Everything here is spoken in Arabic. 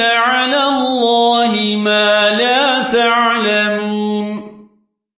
على الله ما لا تعلمون